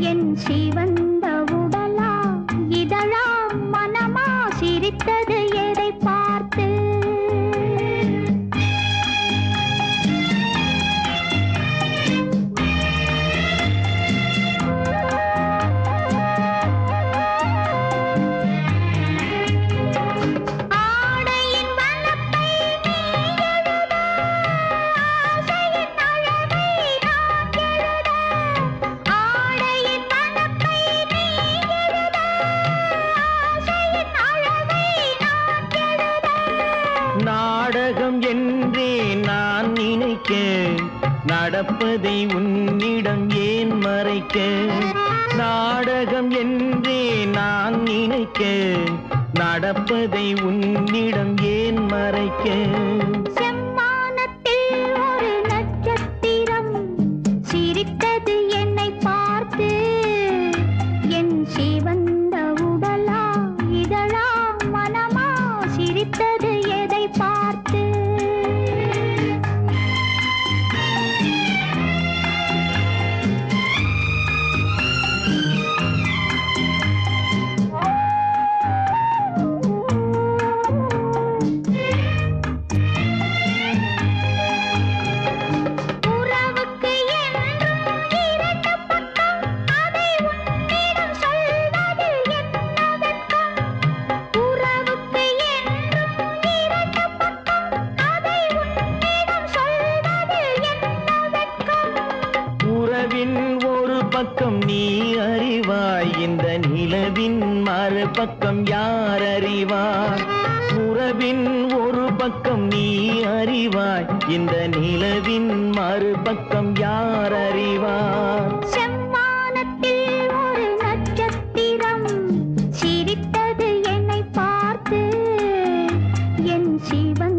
என் சிவன் நான் நடப்பதை உன்னிடம் ஏன் மறைக்க? நாடகம் என்றே நான் நினைக்க நடப்பதை உன்னிடம் ஏன் மறைக்க? நிலவின் ஒரு பக்கம் நீ அறிவாய். இந்த நிலவின் மறுபக்கம் யார் அறிவார்? உறவின் ஒரு பக்கம் நீ அறிவாய். இந்த நிலவின் மறுபக்கம் யார் அறிவார்? சிவன்